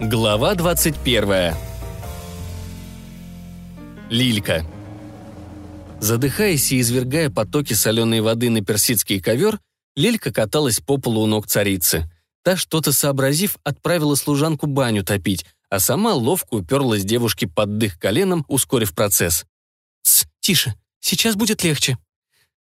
Глава 21. Лилька. Задыхаясь и извергая потоки соленой воды на персидский ковер, Лилька каталась по полу у ног царицы. Та, что-то сообразив, отправила служанку баню топить, а сама ловко уперлась девушке под дых коленом, ускорив процесс. «Тсс, тише, сейчас будет легче».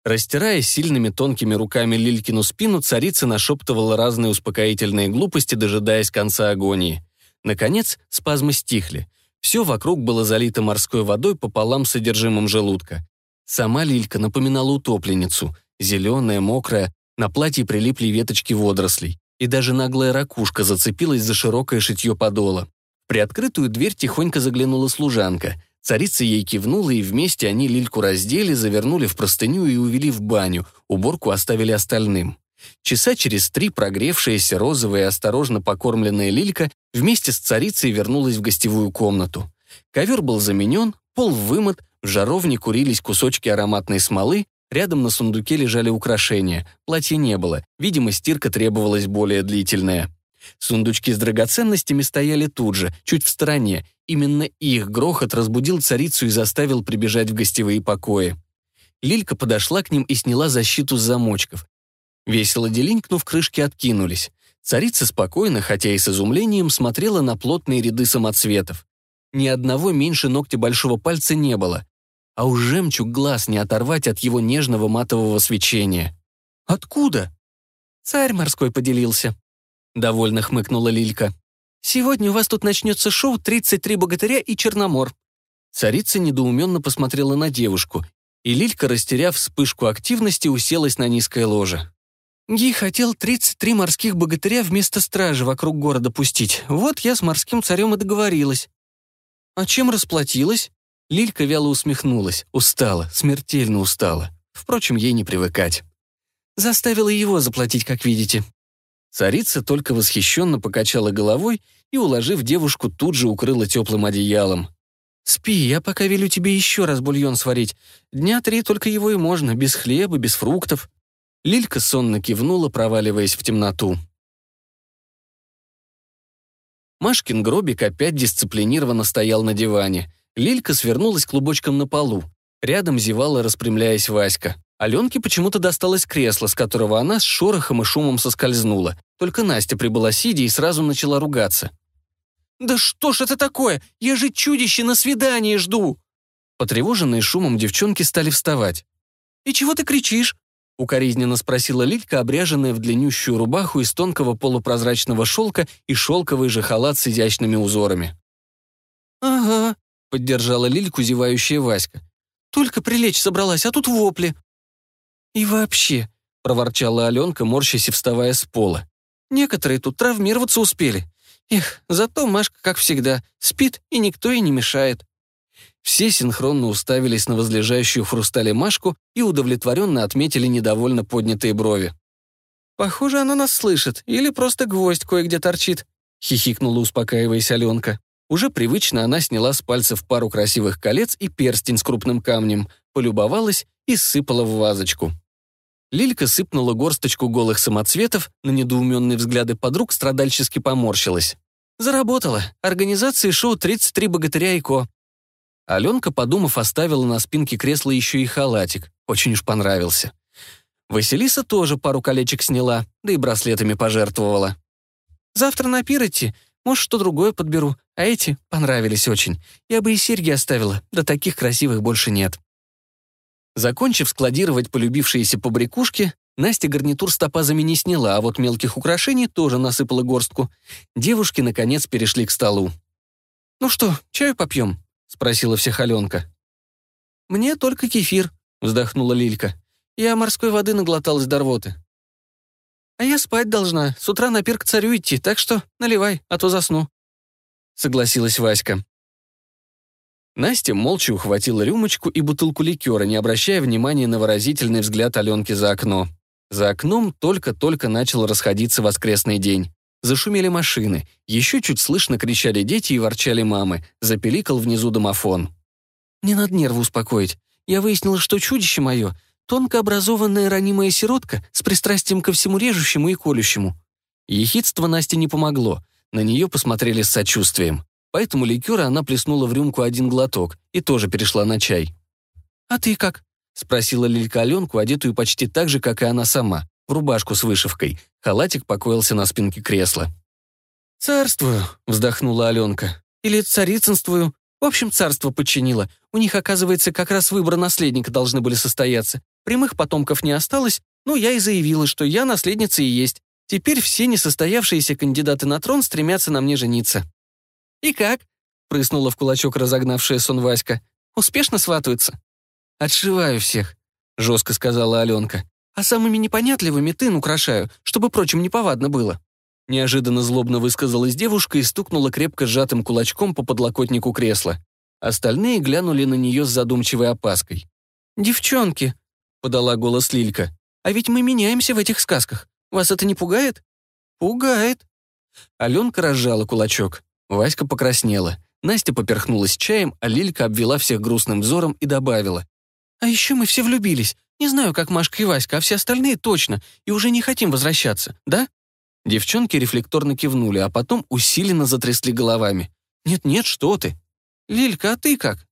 Растирая сильными тонкими руками Лилькину спину, царица нашептывала разные успокоительные глупости, дожидаясь конца агонии. Наконец, спазмы стихли. Все вокруг было залито морской водой пополам с содержимым желудка. Сама Лилька напоминала утопленницу. Зеленая, мокрая, на платье прилипли веточки водорослей. И даже наглая ракушка зацепилась за широкое шитье подола. В приоткрытую дверь тихонько заглянула служанка. Царица ей кивнула, и вместе они Лильку раздели, завернули в простыню и увели в баню, уборку оставили остальным. Часа через три прогревшаяся розовая и осторожно покормленная Лилька вместе с царицей вернулась в гостевую комнату. Ковер был заменен, пол вымыт, в жаровне курились кусочки ароматной смолы, рядом на сундуке лежали украшения, платья не было, видимо, стирка требовалась более длительная. Сундучки с драгоценностями стояли тут же, чуть в стороне. Именно их грохот разбудил царицу и заставил прибежать в гостевые покои. Лилька подошла к ним и сняла защиту с замочков. Весело делинкнув, крышки откинулись. Царица спокойно, хотя и с изумлением, смотрела на плотные ряды самоцветов. Ни одного меньше ногтя большого пальца не было. А уж жемчуг глаз не оторвать от его нежного матового свечения. «Откуда?» «Царь морской поделился», — довольно хмыкнула Лилька. «Сегодня у вас тут начнется шоу «33 богатыря и Черномор». Царица недоуменно посмотрела на девушку, и Лилька, растеряв вспышку активности, уселась на низкое ложе. Ги хотел 33 морских богатыря вместо стражи вокруг города пустить. Вот я с морским царем и договорилась. А чем расплатилась? Лилька вяло усмехнулась. Устала, смертельно устала. Впрочем, ей не привыкать. Заставила его заплатить, как видите. Царица только восхищенно покачала головой и, уложив девушку, тут же укрыла теплым одеялом. «Спи, я пока велю тебе еще раз бульон сварить. Дня три только его и можно, без хлеба, без фруктов». Лилька сонно кивнула, проваливаясь в темноту. Машкин гробик опять дисциплинированно стоял на диване. Лилька свернулась клубочком на полу. Рядом зевала, распрямляясь Васька. Аленке почему-то досталось кресло, с которого она с шорохом и шумом соскользнула. Только Настя прибыла сидя и сразу начала ругаться. «Да что ж это такое? Я же чудище на свидание жду!» Потревоженные шумом девчонки стали вставать. «И чего ты кричишь? Укоризненно спросила Лилька, обряженная в длиннющую рубаху из тонкого полупрозрачного шелка и шелковый же халат с изящными узорами. «Ага», — поддержала Лильку зевающая Васька. «Только прилечь собралась, а тут вопли». «И вообще», — проворчала Аленка, морщась и вставая с пола. «Некоторые тут травмироваться успели. Эх, зато Машка, как всегда, спит, и никто ей не мешает». Все синхронно уставились на возлежащую в хрустале Машку и удовлетворенно отметили недовольно поднятые брови. «Похоже, она нас слышит, или просто гвоздь кое-где торчит», — хихикнула, успокаиваясь Аленка. Уже привычно она сняла с пальцев пару красивых колец и перстень с крупным камнем, полюбовалась и сыпала в вазочку. Лилька сыпнула горсточку голых самоцветов, на недоуменные взгляды подруг страдальчески поморщилась. Заработала. Организации шоу «33 богатыря и ко». Аленка, подумав, оставила на спинке кресла еще и халатик. Очень уж понравился. Василиса тоже пару колечек сняла, да и браслетами пожертвовала. «Завтра на пир идти, может, что другое подберу, а эти понравились очень. Я бы и серьги оставила, да таких красивых больше нет». Закончив складировать полюбившиеся побрякушки, Настя гарнитур с топазами не сняла, а вот мелких украшений тоже насыпала горстку. Девушки, наконец, перешли к столу. «Ну что, чаю попьем?» — спросила всех Аленка. «Мне только кефир», — вздохнула Лилька. «Я морской воды наглоталась до рвоты». «А я спать должна, с утра на пир к царю идти, так что наливай, а то засну», — согласилась Васька. Настя молча ухватила рюмочку и бутылку ликера, не обращая внимания на выразительный взгляд Аленки за окно. За окном только-только начал расходиться воскресный день. Зашумели машины, еще чуть слышно кричали дети и ворчали мамы, запеликал внизу домофон. «Мне надо нервы успокоить. Я выяснила, что чудище мое — тонко образованная ранимая сиротка с пристрастием ко всему режущему и колющему». Ехидство Насте не помогло. На нее посмотрели с сочувствием. Поэтому ликера она плеснула в рюмку один глоток и тоже перешла на чай. «А ты как?» — спросила Лилька Аленку, одетую почти так же, как и она сама, рубашку с вышивкой. Халатик покоился на спинке кресла. «Царствую», — вздохнула Аленка. «Или царицынствую. В общем, царство подчинило. У них, оказывается, как раз выборы наследника должны были состояться. Прямых потомков не осталось, ну, я и заявила, что я наследница и есть. Теперь все несостоявшиеся кандидаты на трон стремятся на мне жениться». «И как?» — прыснула в кулачок разогнавшая сон Васька. «Успешно сватаются?» «Отшиваю всех», — жестко сказала Аленка. «А самыми непонятливыми тын украшаю, чтобы прочим неповадно было». Неожиданно злобно высказалась девушка и стукнула крепко сжатым кулачком по подлокотнику кресла. Остальные глянули на нее с задумчивой опаской. «Девчонки», — подала голос Лилька, «а ведь мы меняемся в этих сказках. Вас это не пугает?» «Пугает». Аленка разжала кулачок. Васька покраснела. Настя поперхнулась чаем, а Лилька обвела всех грустным взором и добавила. «А еще мы все влюбились. Не знаю, как Машка и Васька, а все остальные точно, и уже не хотим возвращаться, да?» Девчонки рефлекторно кивнули, а потом усиленно затрясли головами. «Нет-нет, что ты!» «Лилька, а ты как?»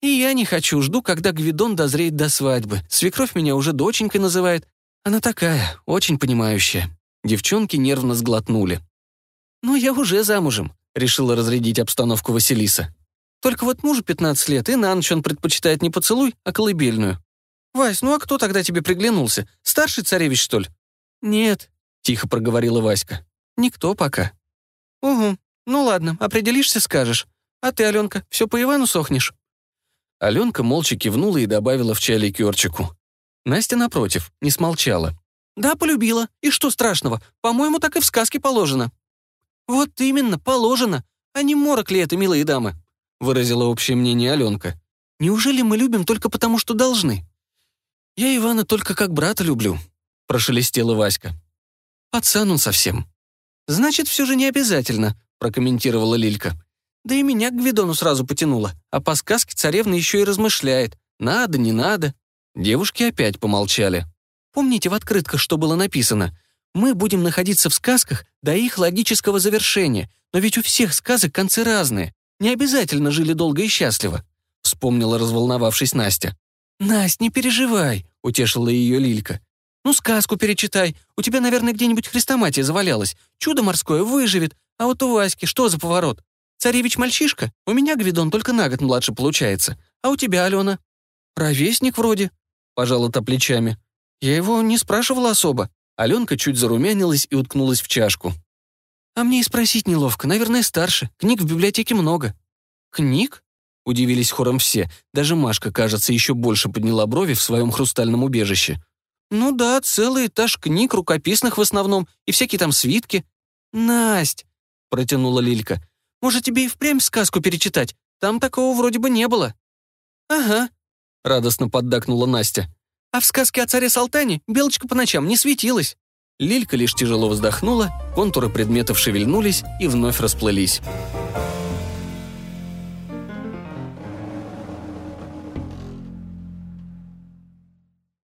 «И я не хочу, жду, когда Гвидон дозреет до свадьбы. Свекровь меня уже доченькой называет. Она такая, очень понимающая». Девчонки нервно сглотнули. «Ну, я уже замужем», — решила разрядить обстановку Василиса. «Только вот мужу 15 лет, и на ночь он предпочитает не поцелуй, а колыбельную». «Вась, ну а кто тогда тебе приглянулся? Старший царевич, что ли?» «Нет», — тихо проговорила Васька. «Никто пока». «Угу. Ну ладно, определишься, скажешь. А ты, Аленка, все по Ивану сохнешь?» Аленка молча кивнула и добавила в чай ликерчику. Настя, напротив, не смолчала. «Да, полюбила. И что страшного? По-моему, так и в сказке положено». «Вот именно, положено. А не морок ли это, милые дамы?» выразила общее мнение Аленка. «Неужели мы любим только потому, что должны?» «Я Ивана только как брата люблю», — прошелестела Васька. Пацан он совсем. Значит, все же не обязательно, прокомментировала Лилька. Да и меня к Гвидону сразу потянуло, а по сказке царевна еще и размышляет. Надо, не надо. Девушки опять помолчали. Помните в открытках, что было написано? Мы будем находиться в сказках до их логического завершения, но ведь у всех сказок концы разные. Не обязательно жили долго и счастливо», — вспомнила, разволновавшись Настя. «Насть, не переживай», — утешила ее Лилька. Ну, сказку перечитай. У тебя, наверное, где-нибудь хрестоматия завалялась. Чудо морское выживет. А вот у Васьки что за поворот? Царевич мальчишка? У меня Гвидон только на год младше получается. А у тебя, Алена? Ровесник вроде. Пожала-то плечами. Я его не спрашивала особо. Аленка чуть зарумянилась и уткнулась в чашку. А мне и спросить неловко. Наверное, старше. Книг в библиотеке много. Книг? Удивились хором все. Даже Машка, кажется, еще больше подняла брови в своем хрустальном убежище. «Ну да, целый этаж книг, рукописных в основном, и всякие там свитки». «Насть», — протянула Лилька, — «может, тебе и впрямь сказку перечитать? Там такого вроде бы не было». «Ага», — радостно поддакнула Настя. «А в сказке о царе Салтане белочка по ночам не светилась». Лилька лишь тяжело вздохнула, контуры предметов шевельнулись и вновь расплылись.